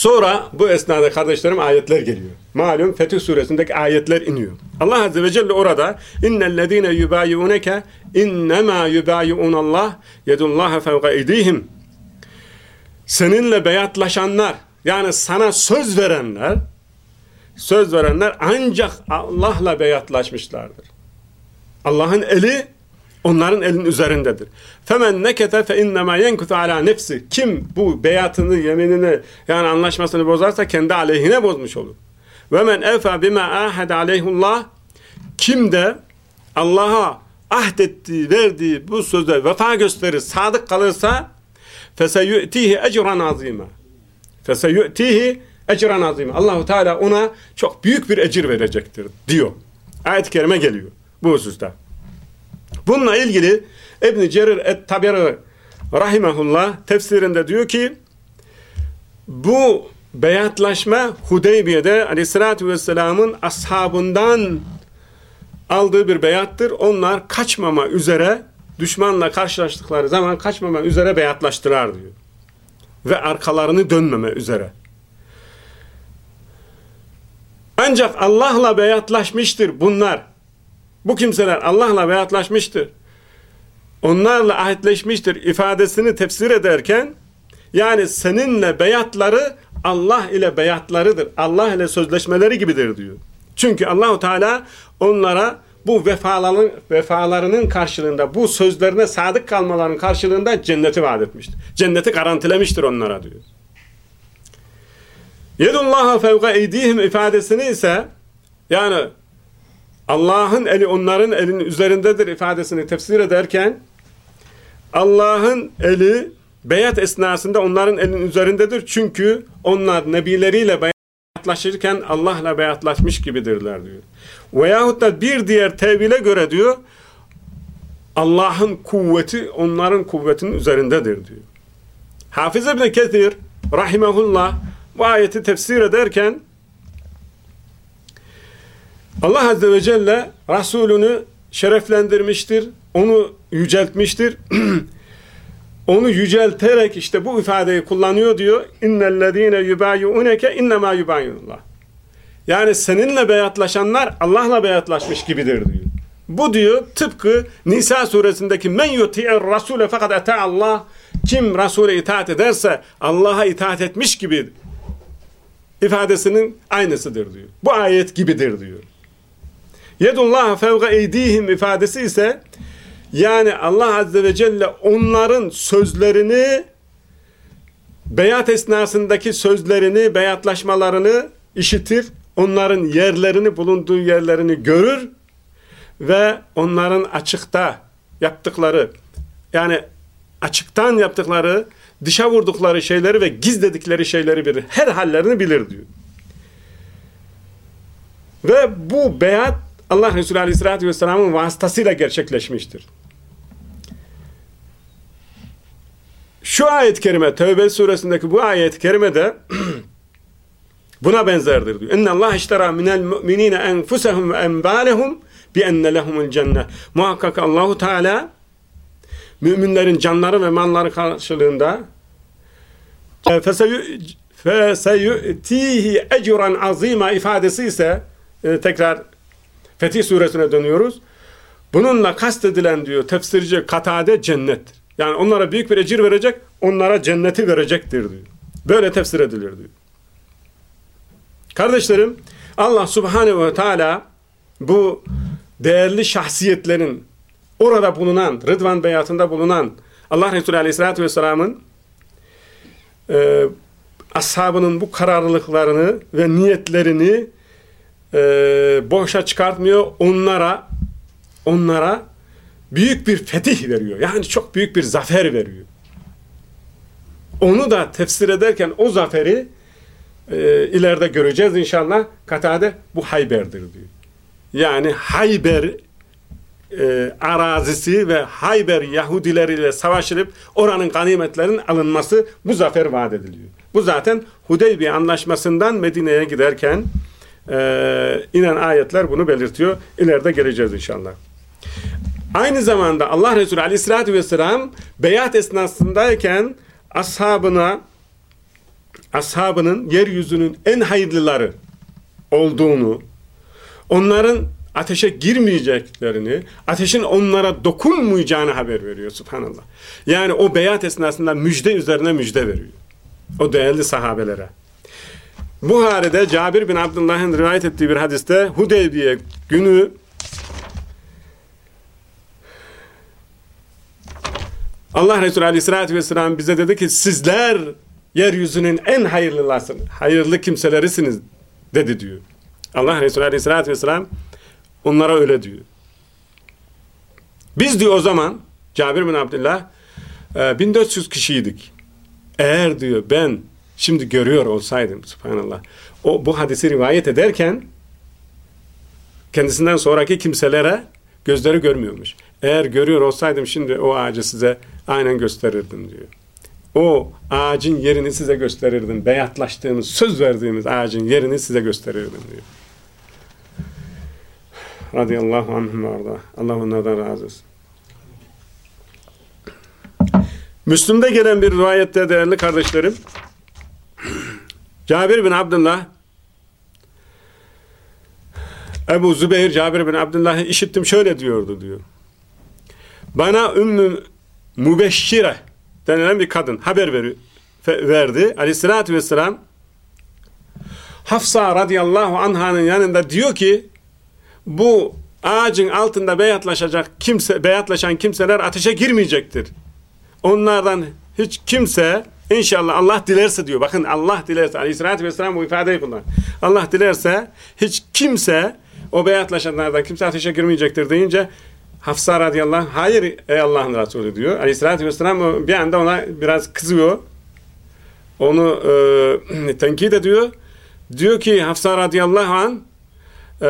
Sonra bu esnada kardeşlerim ayetler geliyor. Malum Fetih suresindeki ayetler iniyor. Allah Azze ve Celle orada innellezine yubayiuneke innema yubayiunallah yedullaha fevka eydihim seninle beyatlaşanlar yani sana söz verenler söz verenler ancak Allah'la beyatlaşmışlardır. Allah'ın eli onların elin üzerindedir. Femen nekete fe innema yenkutu ala nefsi. Kim bu beyatını, yeminini yani anlaşmasını bozarsa kendi aleyhine bozmuş olur. Ve men efa bima ahad aleyhullah kim de Allah'a ahdettiği, verdiği bu sözde vefa gösterir, sadık kalırsa feseyü'tihi ecran azima. Feseyü'tihi ecran azima. Allahu Teala ona çok büyük bir ecir verecektir diyor. Ayet-i kerime geliyor bu hususta. Bununla ilgili İbn Cerir et-Taberi rahimehullah tefsirinde diyor ki bu beyatlaşma Hudeybiye'de aleyhissalatü vesselamın ashabından aldığı bir beyattır. Onlar kaçmama üzere düşmanla karşılaştıkları zaman kaçmama üzere beyatlaştılar diyor. Ve arkalarını dönmeme üzere. Ancak Allah'la beyatlaşmıştır bunlar. Bu kimseler Allah'la beyatlaşmıştır. Onlarla ahitleşmiştir ifadesini tefsir ederken yani seninle beyatları Allah ile beyatlarıdır. Allah ile sözleşmeleri gibidir diyor. Çünkü Allahu Teala onlara bu vefaların, vefalarının karşılığında, bu sözlerine sadık kalmaların karşılığında cenneti vaat etmiştir. Cenneti garantilemiştir onlara diyor. Yedullaha fevka eydihim ifadesini ise yani Allah'ın eli onların elinin üzerindedir ifadesini tefsir ederken Allah'ın eli beyat esnasında onların elinin üzerindedir. Çünkü onlar nebileriyle beyatlaşırken Allah'la beyatlaşmış gibidirler diyor. Veyahut da bir diğer tevhile göre diyor Allah'ın kuvveti onların kuvvetinin üzerindedir diyor. Hafız İbni Kethir rahimehullah bu ayeti tefsir ederken Allah Azze ve Celle Resulünü şereflendirmiştir, onu yüceltmiştir. onu yücelterek işte bu ifadeyi kullanıyor diyor. İnnellezîne yubâyi'uneke innemâ yubâyi'nullah. Yani seninle beyatlaşanlar Allah'la beyatlaşmış gibidir diyor. Bu diyor tıpkı Nisa suresindeki men yuti'ir rasule fakat Allah kim Resul'e itaat ederse Allah'a itaat etmiş gibi ifadesinin aynısıdır diyor. Bu ayet gibidir diyor. Yedullah fevga eydihim ifadesi ise yani Allah Azze ve Celle onların sözlerini beyat esnasındaki sözlerini, beyatlaşmalarını işitir. Onların yerlerini, bulunduğu yerlerini görür ve onların açıkta yaptıkları yani açıktan yaptıkları, dışa vurdukları şeyleri ve gizledikleri şeyleri bilir. Her hallerini bilir diyor. Ve bu beyat Allah Resulü Aleyhisselatü Vesselam'ın vasıtasıyla gerçekleşmiştir. Şu ayet-i kerime, Tevbe suresindeki bu ayet-i kerime de buna benzerdir diyor. İştera minel mu'minine enfusehum ve enbalehum bi enne lehumul cennet. Muhakkak Allahu Teala müminlerin canları ve malları karşılığında feseyü'tihi ecran azima ifadesi ise e, tekrar Fetih suresine dönüyoruz. Bununla kastedilen diyor tefsirci Katade cennettir. Yani onlara büyük bir ecir verecek, onlara cenneti verecektir diyor. Böyle tefsir edilir diyor. Kardeşlerim, Allah Subhanahu ve Teala bu değerli şahsiyetlerin orada bulunan, Rıdvan beyatında bulunan Allah Resulü Aleyhisselatü Vesselam'ın e, ashabının bu kararlılıklarını ve niyetlerini e, boşa çıkartmıyor. Onlara onlara büyük bir fetih veriyor. Yani çok büyük bir zafer veriyor. Onu da tefsir ederken o zaferi e, ileride göreceğiz inşallah. Katade bu Hayber'dir diyor. Yani Hayber e, arazisi ve Hayber Yahudileriyle savaşılıp oranın ganimetlerinin alınması bu zafer vaat ediliyor. Bu zaten Hudeybiye anlaşmasından Medine'ye giderken e, inen ayetler bunu belirtiyor. İleride geleceğiz inşallah. Aynı zamanda Allah Resulü Aleyhisselatü Vesselam beyat esnasındayken ashabına ashabının yeryüzünün en hayırlıları olduğunu, onların ateşe girmeyeceklerini, ateşin onlara dokunmayacağını haber veriyor subhanallah. Yani o beyat esnasında müjde üzerine müjde veriyor. O değerli sahabelere. Buhari'de Cabir bin Abdullah'ın rivayet ettiği bir hadiste Hudeybiye günü Allah Resulü Aleyhisselatü Vesselam bize dedi ki sizler yeryüzünün en hayırlılarısınız, hayırlı kimselerisiniz dedi diyor. Allah Resulü Aleyhisselatü Vesselam onlara öyle diyor. Biz diyor o zaman Cabir bin Abdullah 1400 e, kişiydik. Eğer diyor ben şimdi görüyor olsaydım subhanallah o bu hadisi rivayet ederken kendisinden sonraki kimselere gözleri görmüyormuş. Eğer görüyor olsaydım şimdi o ağacı size aynen gösterirdim diyor. O ağacın yerini size gösterirdim. Beyatlaştığımız, söz verdiğimiz ağacın yerini size gösterirdim diyor. Radıyallahu anhüm varda. Allah onlardan razı olsun. Müslüm'de gelen bir rivayette değerli kardeşlerim Cabir bin Abdullah Ebu Zübeyir Cabir bin Abdullah'ı işittim şöyle diyordu diyor. Bana Ümmü Mübeşşire denilen bir kadın haber veri, verdi. Aleyhissalatü vesselam Hafsa radıyallahu anhanın yanında diyor ki bu ağacın altında beyatlaşacak kimse, beyatlaşan kimseler ateşe girmeyecektir. Onlardan hiç kimse inşallah Allah dilerse diyor. Bakın Allah dilerse aleyhissalatü vesselam bu ifadeyi kullan. Allah dilerse hiç kimse o beyatlaşanlardan kimse ateşe girmeyecektir deyince Hafsa radıyallahu anh, hayır ey Allah'ın Resulü diyor. Aleyhissalatü vesselam bir anda ona biraz kızıyor. Onu e, tenkit ediyor. Diyor ki Hafsa radıyallahu anh e,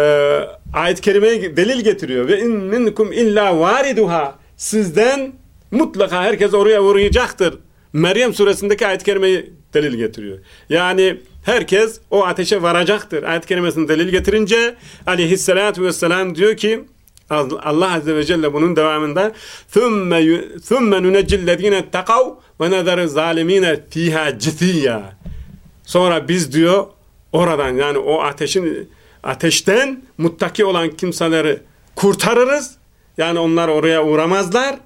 ayet-i kerimeye delil getiriyor. Ve in minkum illa variduha sizden mutlaka herkes oraya uğrayacaktır. Meryem suresindeki ayet-i kerimeyi delil getiriyor. Yani herkes o ateşe varacaktır. Ayet-i kerimesini delil getirince aleyhissalatü vesselam diyor ki Allah Azze ve Celle bunun devamında ثُمَّ نُنَجِّ الَّذ۪ينَ اتَّقَوْا وَنَذَرِ ظَالِم۪ينَ ف۪يهَا جِثِيًّا Sonra biz diyor oradan yani o ateşin ateşten muttaki olan kimseleri kurtarırız. Yani onlar oraya uğramazlar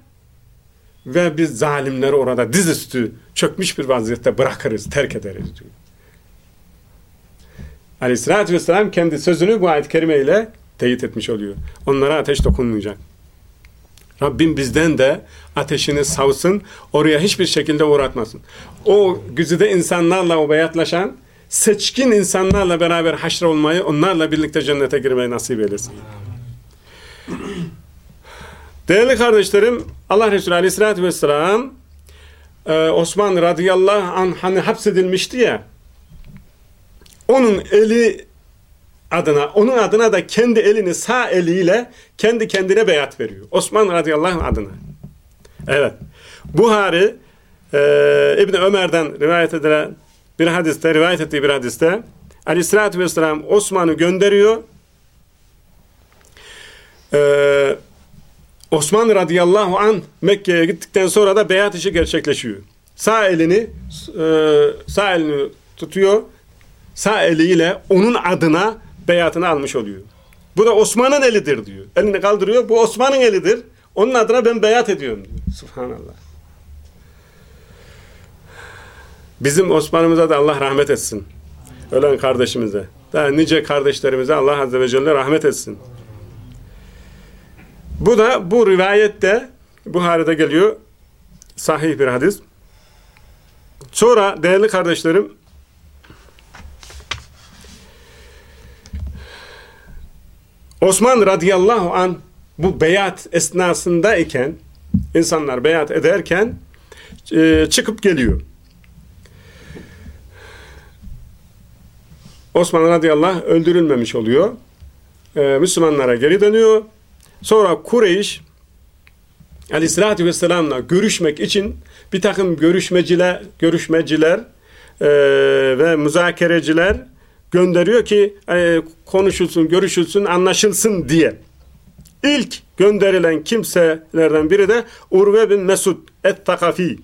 ve biz zalimleri orada dizüstü çökmüş bir vaziyette bırakırız, terk ederiz diyor. Aleyhissalatü vesselam kendi sözünü bu ayet-i kerimeyle teyit etmiş oluyor. Onlara ateş dokunmayacak. Rabbim bizden de ateşini savsın, oraya hiçbir şekilde uğratmasın. O güzide insanlarla o seçkin insanlarla beraber haşr olmayı, onlarla birlikte cennete girmeyi nasip eylesin. Değerli kardeşlerim, Allah Resulü Aleyhisselatü Vesselam e, Osman radıyallahu anh hani hapsedilmişti ya onun eli adına, onun adına da kendi elini sağ eliyle kendi kendine beyat veriyor. Osman radıyallahu anh adına. Evet. Buhari e, İbni Ömer'den rivayet edilen bir hadiste, rivayet ettiği bir hadiste aleyhissalatü vesselam Osman'ı gönderiyor. Ee, Osman radıyallahu an Mekke'ye gittikten sonra da beyat işi gerçekleşiyor. Sağ elini e, sağ elini tutuyor. Sağ eliyle onun adına beyatını almış oluyor. Bu da Osman'ın elidir diyor. Elini kaldırıyor. Bu Osman'ın elidir. Onun adına ben beyat ediyorum diyor. Subhanallah. Bizim Osman'ımıza da Allah rahmet etsin. Ölen kardeşimize. Daha nice kardeşlerimize Allah Azze ve Celle rahmet etsin. Bu da bu rivayette Buhari'de geliyor. Sahih bir hadis. Sonra değerli kardeşlerim Osman radıyallahu an bu beyat esnasındayken insanlar beyat ederken e, çıkıp geliyor. Osman radıyallahu anh öldürülmemiş oluyor. E, Müslümanlara geri dönüyor. Sonra Kureyş aleyhissalatü vesselamla görüşmek için bir takım görüşmeciler, görüşmeciler e, ve müzakereciler gönderiyor ki e, konuşulsun, görüşülsün, anlaşılsın diye. İlk gönderilen kimselerden biri de Urve bin Mesud et-Takafi.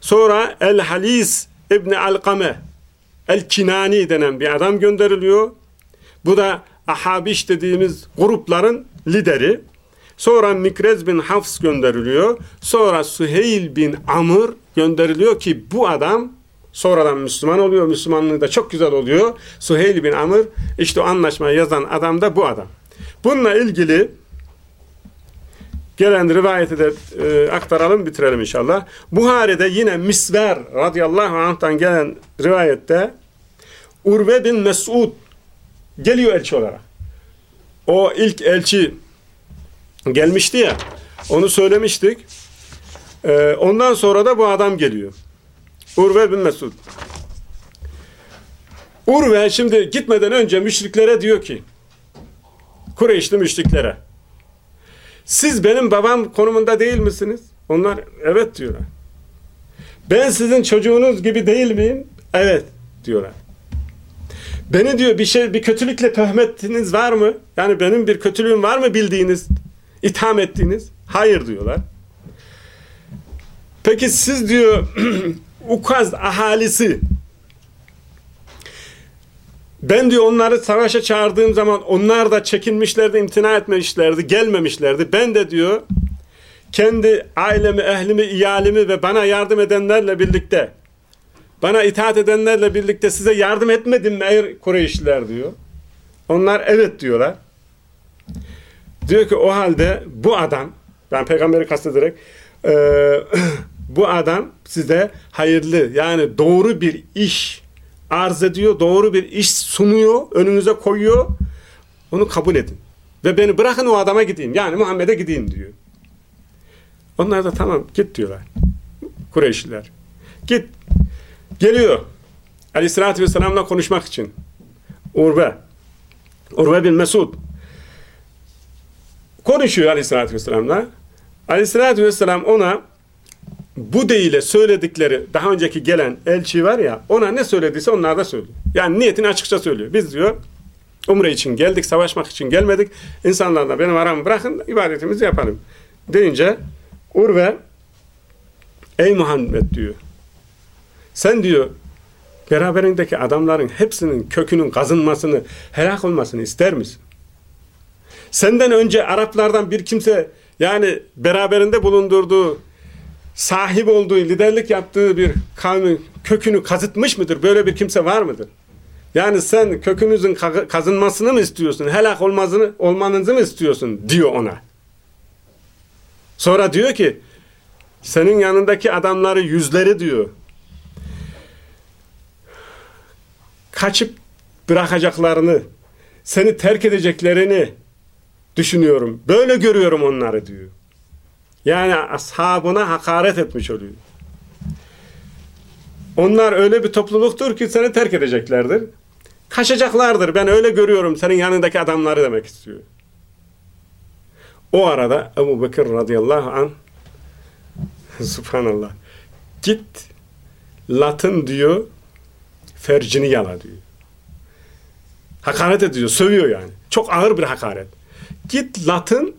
Sonra El-Halis İbni Alkame El-Kinani denen bir adam gönderiliyor. Bu da Ahabiş dediğimiz grupların lideri. Sonra Mikrez bin Hafs gönderiliyor. Sonra Süheyl bin Amr gönderiliyor ki bu adam sonradan Müslüman oluyor. Müslümanlığı da çok güzel oluyor. Süheyl bin Amr işte o anlaşmayı yazan adam da bu adam. Bununla ilgili gelen rivayeti de e, aktaralım bitirelim inşallah. Buhari'de yine Misver radıyallahu anh'tan gelen rivayette Urve bin Mesud geliyor elçi olarak. O ilk elçi gelmişti ya onu söylemiştik. E, ondan sonra da bu adam geliyor. Urve bin Mesud. Urve şimdi gitmeden önce müşriklere diyor ki Kureyşli müşriklere siz benim babam konumunda değil misiniz? Onlar evet diyorlar. Ben sizin çocuğunuz gibi değil miyim? Evet diyorlar. Beni diyor bir şey bir kötülükle töhmetiniz var mı? Yani benim bir kötülüğüm var mı bildiğiniz, itham ettiğiniz? Hayır diyorlar. Peki siz diyor Ukaz ahalisi ben diyor onları savaşa çağırdığım zaman onlar da çekinmişlerdi, imtina etmemişlerdi, gelmemişlerdi. Ben de diyor kendi ailemi, ehlimi, iyalimi ve bana yardım edenlerle birlikte bana itaat edenlerle birlikte size yardım etmedim mi ey Kureyşliler diyor. Onlar evet diyorlar. Diyor ki o halde bu adam ben peygamberi kastederek e, bu adam size hayırlı yani doğru bir iş arz ediyor, doğru bir iş sunuyor, önünüze koyuyor. Onu kabul edin. Ve beni bırakın o adama gideyim. Yani Muhammed'e gideyim diyor. Onlar da tamam git diyorlar. Kureyşliler. Git. Geliyor. Aleyhissalatü vesselam'la konuşmak için. Urve. Urve bin Mesud. Konuşuyor Aleyhissalatü vesselam'la. Aleyhissalatü vesselam ona bu ile söyledikleri daha önceki gelen elçi var ya ona ne söylediyse onlar da söylüyor. Yani niyetini açıkça söylüyor. Biz diyor umre için geldik, savaşmak için gelmedik. İnsanlarla benim aramı bırakın, ibadetimizi yapalım. Deyince Urve ey Muhammed diyor. Sen diyor beraberindeki adamların hepsinin kökünün kazınmasını, helak olmasını ister misin? Senden önce Araplardan bir kimse yani beraberinde bulundurduğu sahip olduğu, liderlik yaptığı bir kavmin kökünü kazıtmış mıdır? Böyle bir kimse var mıdır? Yani sen kökünüzün kazınmasını mı istiyorsun? Helak olmasını, olmanızı mı istiyorsun? Diyor ona. Sonra diyor ki senin yanındaki adamları yüzleri diyor. Kaçıp bırakacaklarını, seni terk edeceklerini düşünüyorum. Böyle görüyorum onları diyor. Yani ashabına hakaret etmiş oluyor. Onlar öyle bir topluluktur ki seni terk edeceklerdir. Kaçacaklardır. Ben öyle görüyorum senin yanındaki adamları demek istiyor. O arada Ebu Bekir radıyallahu an subhanallah git Latın diyor fercini yala diyor. Hakaret ediyor, sövüyor yani. Çok ağır bir hakaret. Git Latın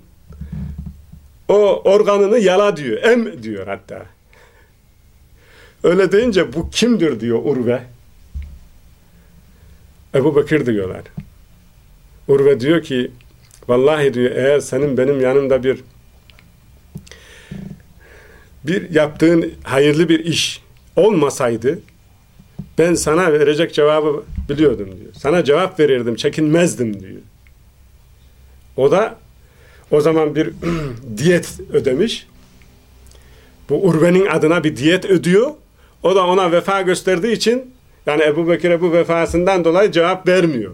o organını yala diyor. Em diyor hatta. Öyle deyince bu kimdir diyor Urve. Ebu Bekir diyorlar. Urve diyor ki vallahi diyor eğer senin benim yanımda bir bir yaptığın hayırlı bir iş olmasaydı ben sana verecek cevabı biliyordum diyor. Sana cevap verirdim, çekinmezdim diyor. O da o zaman bir diyet ödemiş. Bu Urve'nin adına bir diyet ödüyor. O da ona vefa gösterdiği için yani Ebu Bekir'e bu vefasından dolayı cevap vermiyor.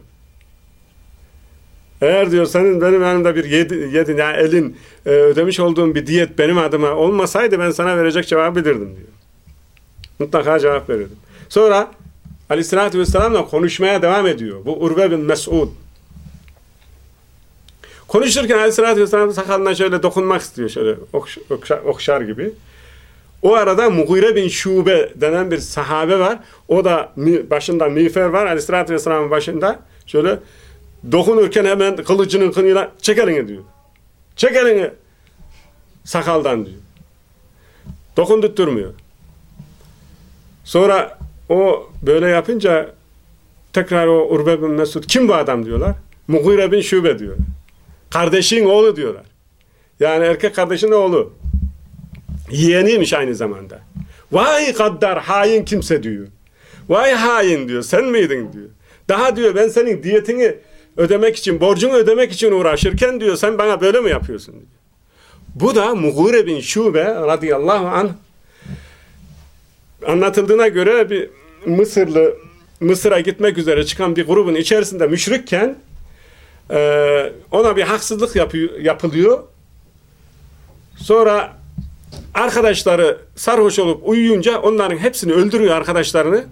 Eğer diyor senin benim yanımda bir yedi, yedin yani elin e, ödemiş olduğum bir diyet benim adıma olmasaydı ben sana verecek cevap bilirdim diyor. Mutlaka cevap verirdim. Sonra Aleyhisselatü Vesselam'la konuşmaya devam ediyor. Bu Urve bin Mes'ud. Konuşurken Aleyhisselatü Vesselam sakalına şöyle dokunmak istiyor. Şöyle okşar, okşar gibi. O arada Mughire bin Şube denen bir sahabe var. O da başında miğfer var. Aleyhisselatü Vesselam'ın başında şöyle dokunurken hemen kılıcının kınıyla çek elini diyor. Çek elini sakaldan diyor. Dokundurtmuyor. Sonra o böyle yapınca tekrar o Urbe bin Mesud kim bu adam diyorlar. Mughire bin Şube diyor. Kardeşin oğlu diyorlar. Yani erkek kardeşin oğlu. Yeğeniymiş aynı zamanda. Vay kaddar hain kimse diyor. Vay hain diyor. Sen miydin diyor. Daha diyor ben senin diyetini ödemek için, borcunu ödemek için uğraşırken diyor sen bana böyle mi yapıyorsun diyor. Bu da Mughire bin Şube radıyallahu anh anlatıldığına göre bir Mısırlı Mısır'a gitmek üzere çıkan bir grubun içerisinde müşrikken e, ona bir haksızlık yapıyor, yapılıyor. Sonra arkadaşları sarhoş olup uyuyunca onların hepsini öldürüyor arkadaşlarını.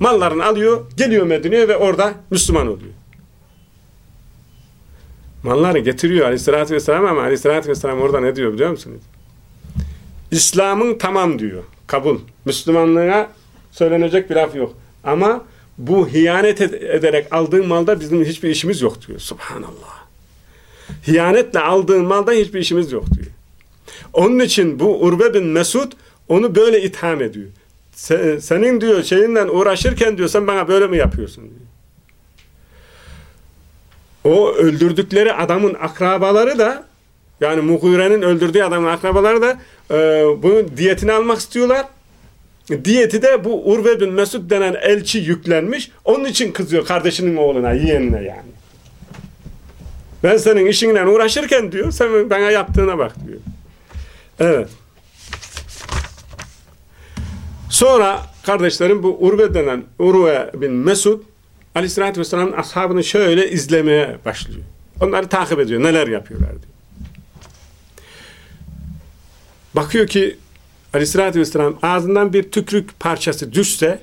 Mallarını alıyor, geliyor Medine'ye ve orada Müslüman oluyor. Malları getiriyor aleyhissalatü vesselam ama aleyhissalatü vesselam orada ne diyor biliyor musunuz? İslam'ın tamam diyor. Kabul. Müslümanlığa söylenecek bir laf yok. Ama bu hiyanet ederek aldığın malda bizim hiçbir işimiz yok diyor. Subhanallah. Hiyanetle aldığın malda hiçbir işimiz yok diyor. Onun için bu Urbe bin Mesud onu böyle itham ediyor. Senin diyor şeyinden uğraşırken diyor sen bana böyle mi yapıyorsun diyor. O öldürdükleri adamın akrabaları da yani Mughire'nin öldürdüğü adamın akrabaları da e, bunun diyetini almak istiyorlar. Diyeti de bu Urve bin Mesud denen elçi yüklenmiş. Onun için kızıyor kardeşinin oğluna, yeğenine yani. Ben senin işinle uğraşırken diyor, sen bana yaptığına bak diyor. Evet. Sonra kardeşlerim bu Urve denen Urve bin Mesud Aleyhisselatü Vesselam'ın ashabını şöyle izlemeye başlıyor. Onları takip ediyor. Neler yapıyorlar diyor. Bakıyor ki Aleyhisselatü Vesselam ağzından bir tükrük parçası düşse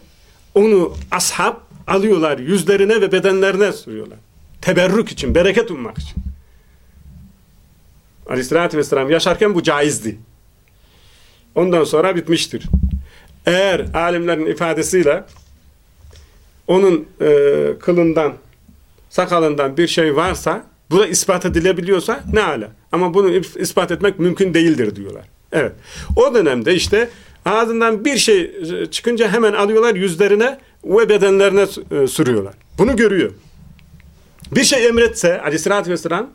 onu ashab alıyorlar yüzlerine ve bedenlerine sürüyorlar. Teberrük için, bereket ummak için. Aleyhisselatü Vesselam yaşarken bu caizdi. Ondan sonra bitmiştir. Eğer alimlerin ifadesiyle onun e, kılından, sakalından bir şey varsa, bu da ispat edilebiliyorsa ne ala. Ama bunu ispat etmek mümkün değildir diyorlar. Evet. O dönemde işte ağzından bir şey çıkınca hemen alıyorlar yüzlerine ve bedenlerine e, sürüyorlar. Bunu görüyor. Bir şey emretse aleyhissalatü vesselam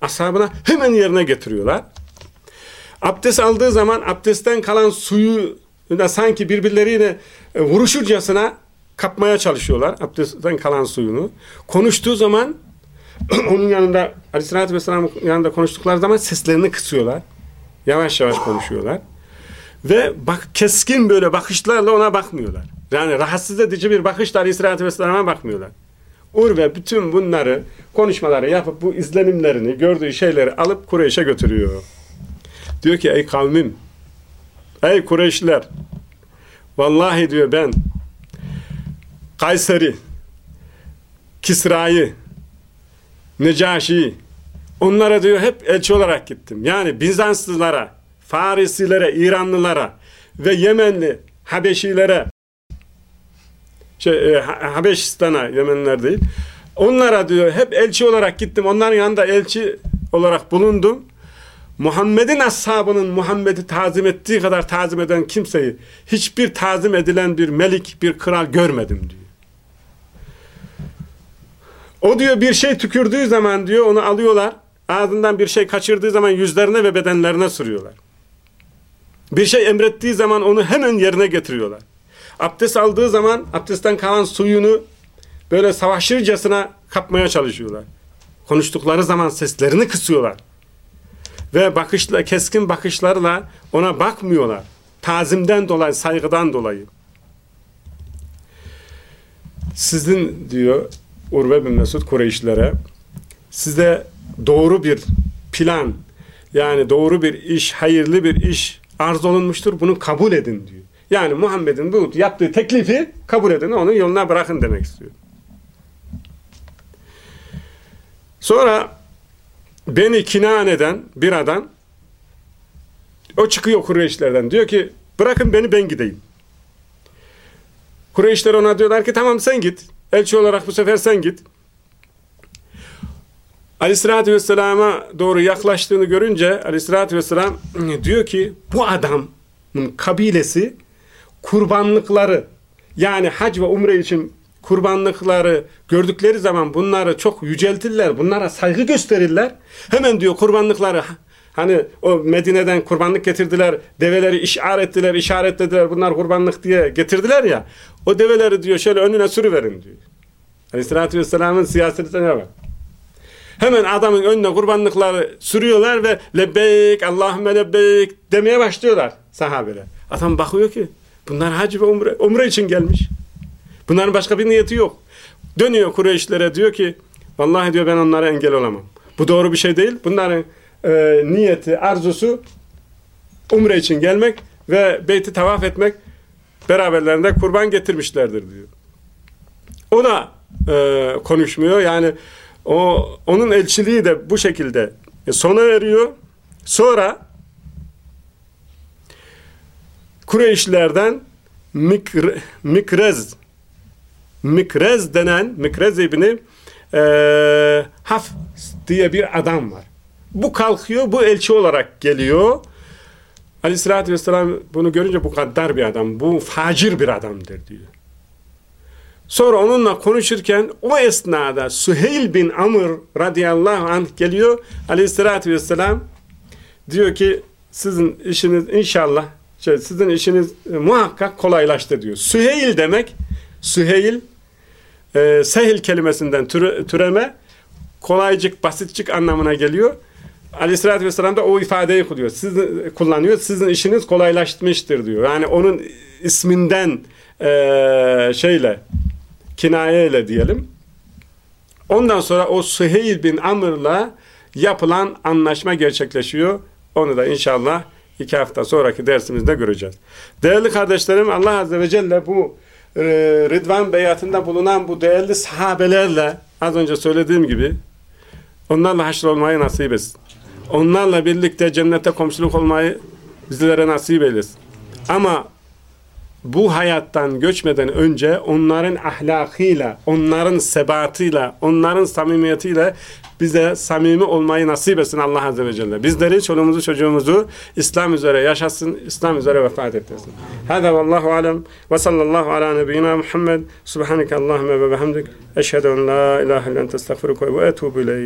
ashabına hemen yerine getiriyorlar. Abdest aldığı zaman abdestten kalan suyu da sanki birbirleriyle e, vuruşurcasına kapmaya çalışıyorlar abdestten kalan suyunu. Konuştuğu zaman onun yanında aleyhissalatü vesselam yanında konuştukları zaman seslerini kısıyorlar. Yavaş yavaş konuşuyorlar. Ve bak keskin böyle bakışlarla ona bakmıyorlar. Yani rahatsız edici bir bakışla aleyhissalatü vesselam'a bakmıyorlar. Urve bütün bunları konuşmaları yapıp bu izlenimlerini gördüğü şeyleri alıp Kureyş'e götürüyor. Diyor ki ey kavmim ey Kureyşliler vallahi diyor ben Kayseri Kisra'yı Necaşi'yi onlara diyor hep elçi olarak gittim. Yani Bizanslılara, Farisilere, İranlılara ve Yemenli Habeşilere şey, e, Habeşistan'a Yemenler değil. Onlara diyor hep elçi olarak gittim. Onların yanında elçi olarak bulundum. Muhammed'in ashabının Muhammed'i tazim ettiği kadar tazim eden kimseyi hiçbir tazim edilen bir melik, bir kral görmedim diyor. O diyor bir şey tükürdüğü zaman diyor onu alıyorlar. Ağzından bir şey kaçırdığı zaman yüzlerine ve bedenlerine sürüyorlar. Bir şey emrettiği zaman onu hemen yerine getiriyorlar. Abdest aldığı zaman abdestten kalan suyunu böyle savaşırcasına kapmaya çalışıyorlar. Konuştukları zaman seslerini kısıyorlar. Ve bakışla, keskin bakışlarla ona bakmıyorlar. Tazimden dolayı, saygıdan dolayı. Sizin diyor Urve bin Mesud Kureyşlere size doğru bir plan yani doğru bir iş, hayırlı bir iş arz olunmuştur. Bunu kabul edin diyor. Yani Muhammed'in bu yaptığı teklifi kabul edin, onun yoluna bırakın demek istiyor. Sonra beni kinan eden bir adam o çıkıyor Kureyşlerden. Diyor ki bırakın beni ben gideyim. Kureyşler ona diyorlar ki tamam sen git. Elçi olarak bu sefer sen git. Aleyhissalatü Vesselam'a doğru yaklaştığını görünce Aleyhissalatü Vesselam diyor ki bu adamın kabilesi kurbanlıkları yani hac ve umre için kurbanlıkları gördükleri zaman bunları çok yüceltirler. Bunlara saygı gösterirler. Hemen diyor kurbanlıkları hani o Medine'den kurbanlık getirdiler. Develeri işaret ettiler, işaretlediler. Bunlar kurbanlık diye getirdiler ya. O develeri diyor şöyle önüne sürüverin diyor. Aleyhissalatü Vesselam'ın siyasetine bak. Hemen adamın önüne kurbanlıkları sürüyorlar ve lebbeyk, Allahümme lebbeyk demeye başlıyorlar sahabeler. Adam bakıyor ki bunlar hacı ve umre, umre için gelmiş. Bunların başka bir niyeti yok. Dönüyor Kureyşlere diyor ki vallahi diyor ben onlara engel olamam. Bu doğru bir şey değil. Bunların e, niyeti, arzusu umre için gelmek ve beyti tavaf etmek beraberlerinde kurban getirmişlerdir diyor. O da e, konuşmuyor. Yani o onun elçiliği de bu şekilde sona eriyor. Sonra Kureyşlerden Mikre, Mikrez Mikrez denen Mikrez ibni e, Haf diye bir adam var. Bu kalkıyor, bu elçi olarak geliyor. Aleyhissalatü vesselam bunu görünce bu kaddar bir adam, bu facir bir adamdır diyor. Sonra onunla konuşurken o esnada Süheyl bin Amr radıyallahu anh geliyor. Aleyhissalatü vesselam diyor ki sizin işiniz inşallah şey, sizin işiniz e, muhakkak kolaylaştı diyor. Süheyl demek Süheyl e, sehil kelimesinden türe, türeme kolaycık, basitçik anlamına geliyor. Aleyhissalatü vesselam da o ifadeyi kullanıyor. Sizin, kullanıyor. Sizin işiniz kolaylaşmıştır diyor. Yani onun isminden e, şeyle kinayeyle diyelim. Ondan sonra o Süheyl bin Amr'la yapılan anlaşma gerçekleşiyor. Onu da inşallah iki hafta sonraki dersimizde göreceğiz. Değerli kardeşlerim Allah Azze ve Celle bu e, Rıdvan beyatında bulunan bu değerli sahabelerle az önce söylediğim gibi onlarla haşr olmayı nasip etsin. Onlarla birlikte cennette komşuluk olmayı bizlere nasip eylesin. Ama bu hayattan göçmeden önce onların ahlakıyla, onların sebatıyla, onların samimiyetiyle bize samimi olmayı nasip etsin Allah Azze ve Celle. Bizleri, çoluğumuzu, çocuğumuzu İslam üzere yaşasın, İslam üzere vefat ettirsin. Hâzâ vallahu alem ve sallallahu ala nebiyyina Muhammed. Subhaneke Allahümme ve bihamdik. Eşhedü en la ilahe illen testağfiruke ve etûbü ileyh.